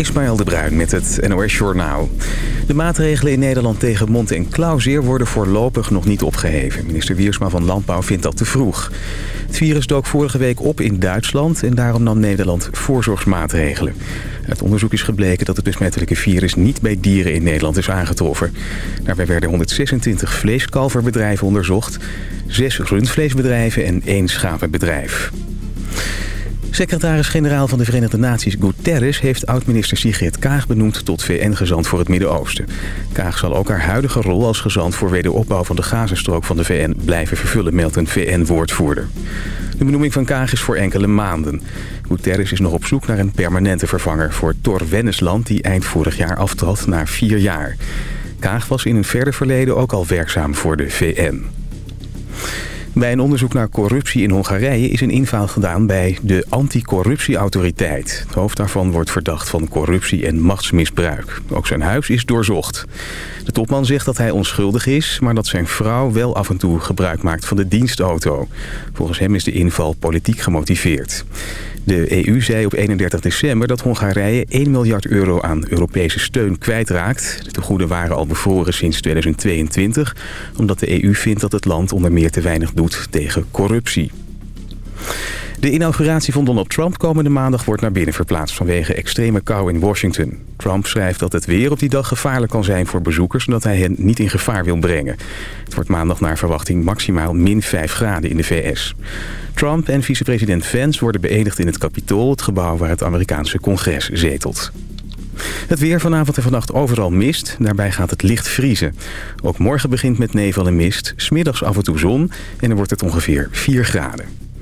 Ismaël de Bruin met het NOS Journaal. De maatregelen in Nederland tegen mond- en klauwzeer worden voorlopig nog niet opgeheven. Minister Wiersma van Landbouw vindt dat te vroeg. Het virus dook vorige week op in Duitsland en daarom nam Nederland voorzorgsmaatregelen. Uit onderzoek is gebleken dat het besmettelijke virus niet bij dieren in Nederland is aangetroffen. Daarbij werden 126 vleeskalverbedrijven onderzocht, 6 rundvleesbedrijven en 1 schapenbedrijf. Secretaris-generaal van de Verenigde Naties Guterres heeft oud-minister Sigrid Kaag benoemd tot VN-gezant voor het Midden-Oosten. Kaag zal ook haar huidige rol als gezant voor wederopbouw van de Gazastrook van de VN blijven vervullen, meldt een VN-woordvoerder. De benoeming van Kaag is voor enkele maanden. Guterres is nog op zoek naar een permanente vervanger voor Thor Wennesland die eind vorig jaar aftrad na vier jaar. Kaag was in een verder verleden ook al werkzaam voor de VN. Bij een onderzoek naar corruptie in Hongarije is een inval gedaan bij de anticorruptieautoriteit. Het hoofd daarvan wordt verdacht van corruptie en machtsmisbruik. Ook zijn huis is doorzocht. De topman zegt dat hij onschuldig is, maar dat zijn vrouw wel af en toe gebruik maakt van de dienstauto. Volgens hem is de inval politiek gemotiveerd. De EU zei op 31 december dat Hongarije 1 miljard euro aan Europese steun kwijtraakt. De tegoeden waren al bevroren sinds 2022... omdat de EU vindt dat het land onder meer te weinig doet tegen corruptie. De inauguratie van Donald Trump komende maandag wordt naar binnen verplaatst vanwege extreme kou in Washington. Trump schrijft dat het weer op die dag gevaarlijk kan zijn voor bezoekers... omdat hij hen niet in gevaar wil brengen. Het wordt maandag naar verwachting maximaal min 5 graden in de VS. Trump en vicepresident Vance worden beëdigd in het Capitool... het gebouw waar het Amerikaanse congres zetelt. Het weer vanavond en vannacht overal mist. Daarbij gaat het licht vriezen. Ook morgen begint met nevel en mist. Smiddags af en toe zon. En dan wordt het ongeveer 4 graden.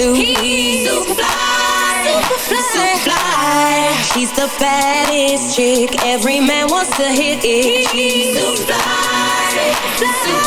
In. He's super fly, super fly, super fly. She's the baddest chick. Every man wants to hit it. He's super fly, super fly.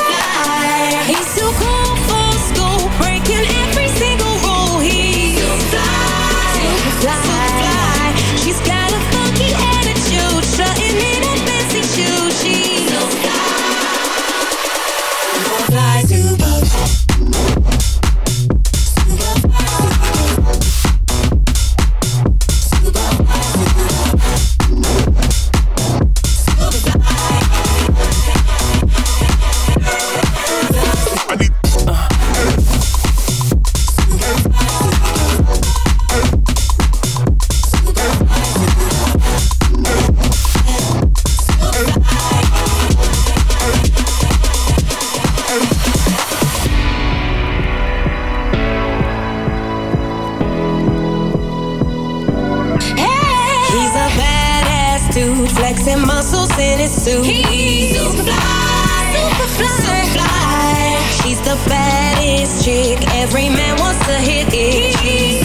In his suit. He's super fly, super fly, super fly. She's the baddest chick. Every man wants to hit it. He's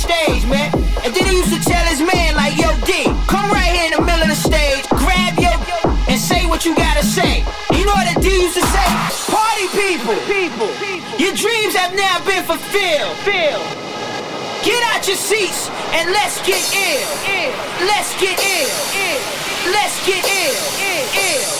stage, man. And then he used to tell his man, like, yo, D, come right here in the middle of the stage, grab your and say what you gotta say. You know what D used to say? Party people, people, your dreams have now been fulfilled. Filled. Get out your seats and let's get ill. Let's get ill. Let's get. Ill. Ill.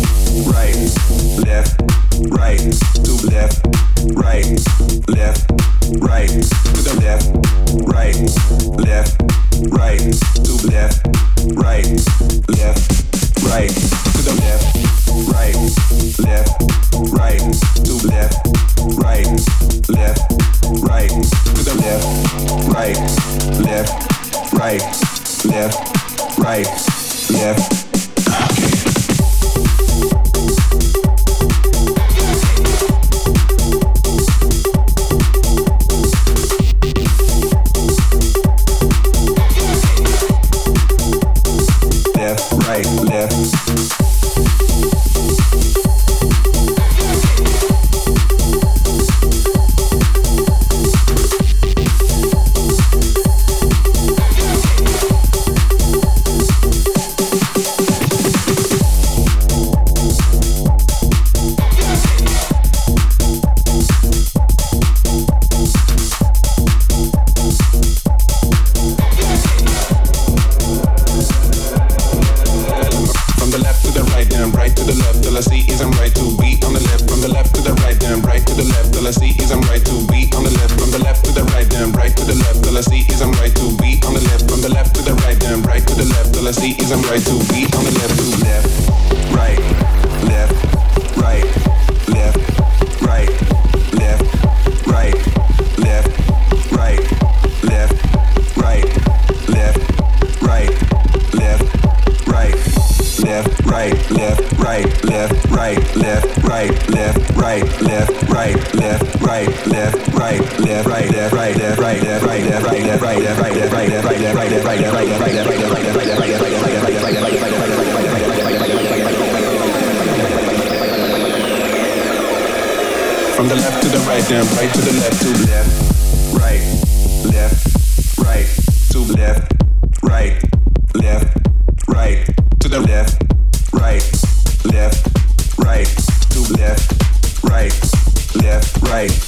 left, right, to the left, right, left, right, to left, right, left, right, to the left, right, left, right, to left, right, left, right, to the left, right, left, right, left, right, left.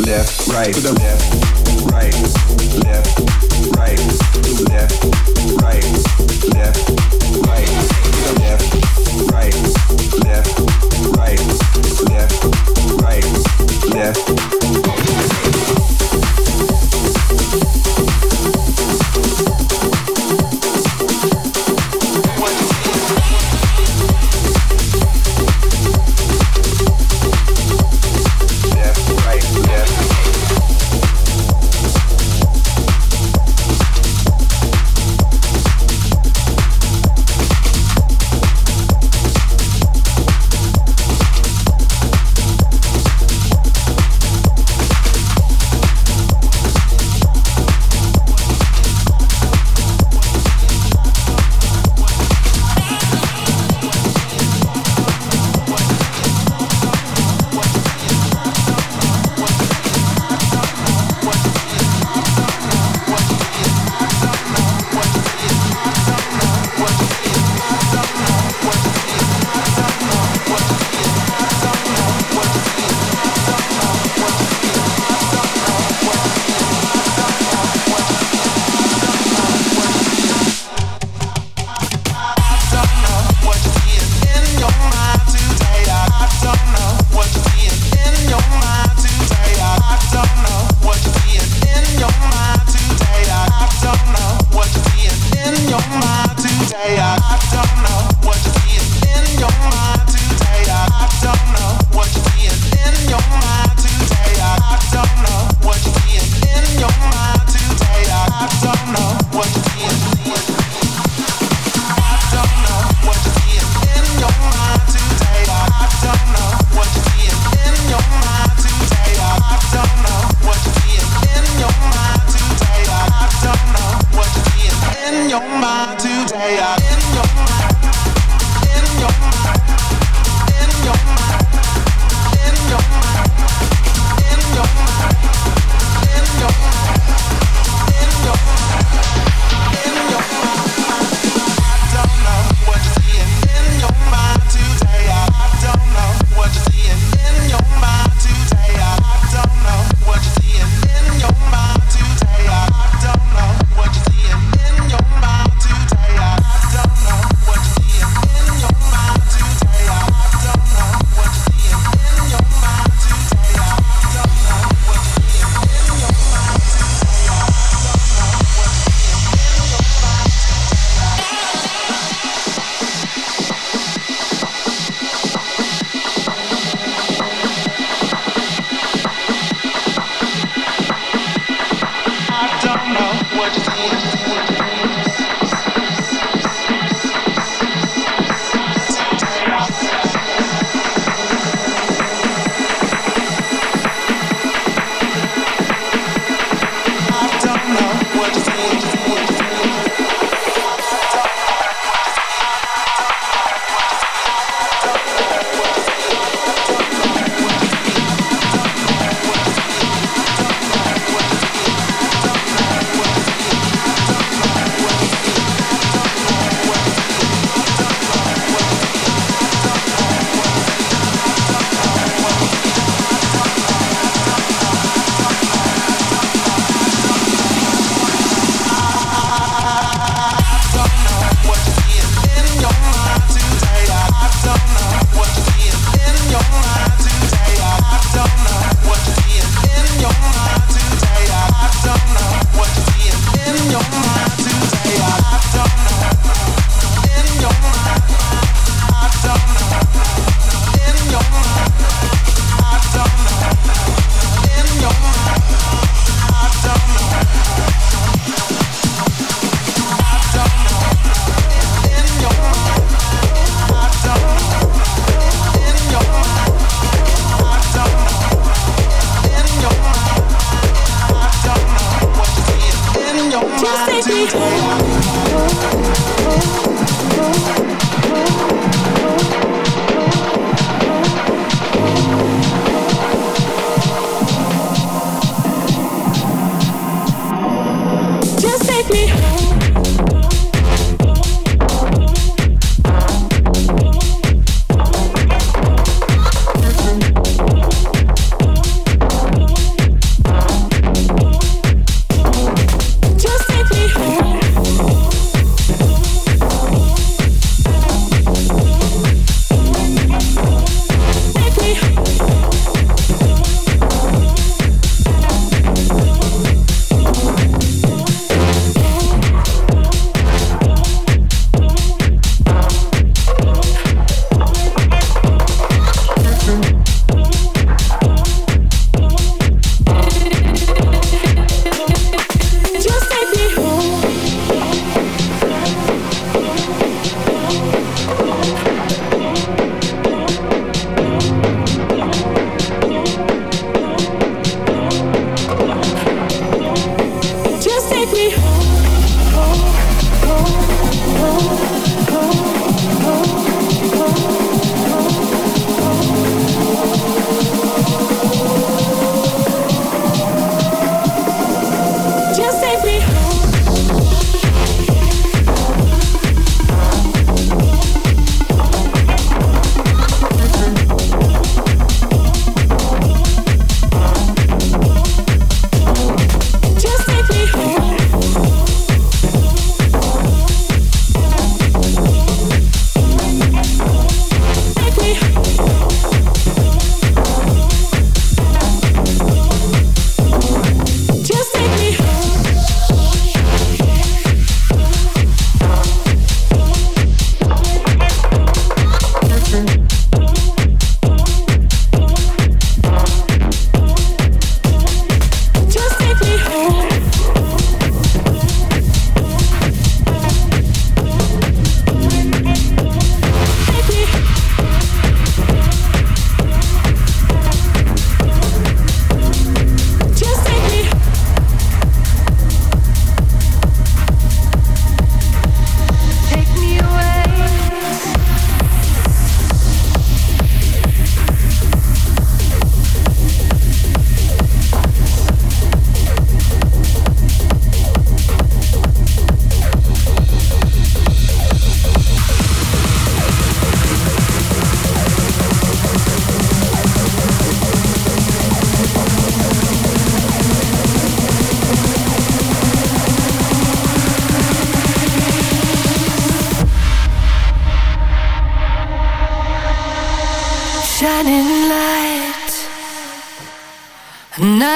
left, right, to right, left, right, left, right, to left, right, left, right, left the left, right, left, right, left, right, left.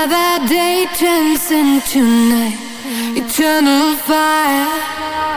Another day turns into night. Eternal fire.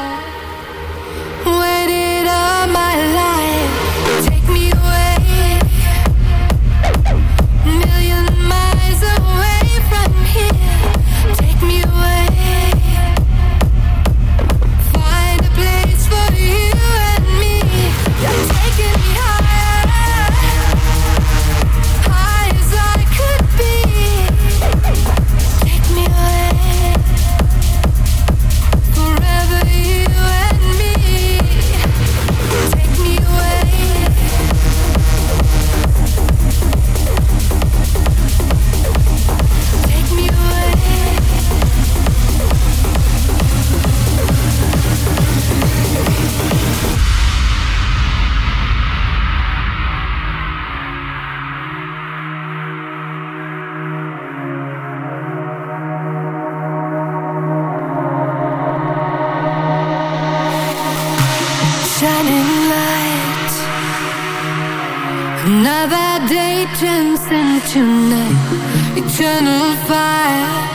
tonight, eternal fire.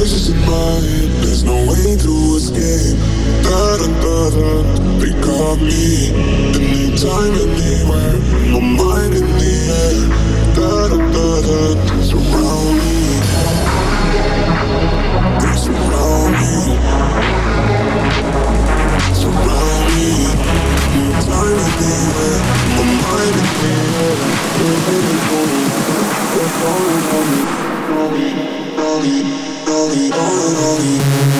voices in my head, there's no way to escape. Da da da da, they got me. Anytime, anywhere, my mind in the air. Da da da da, surround me. They surround me. Surround me. Anytime, anywhere, my mind in the air. ruído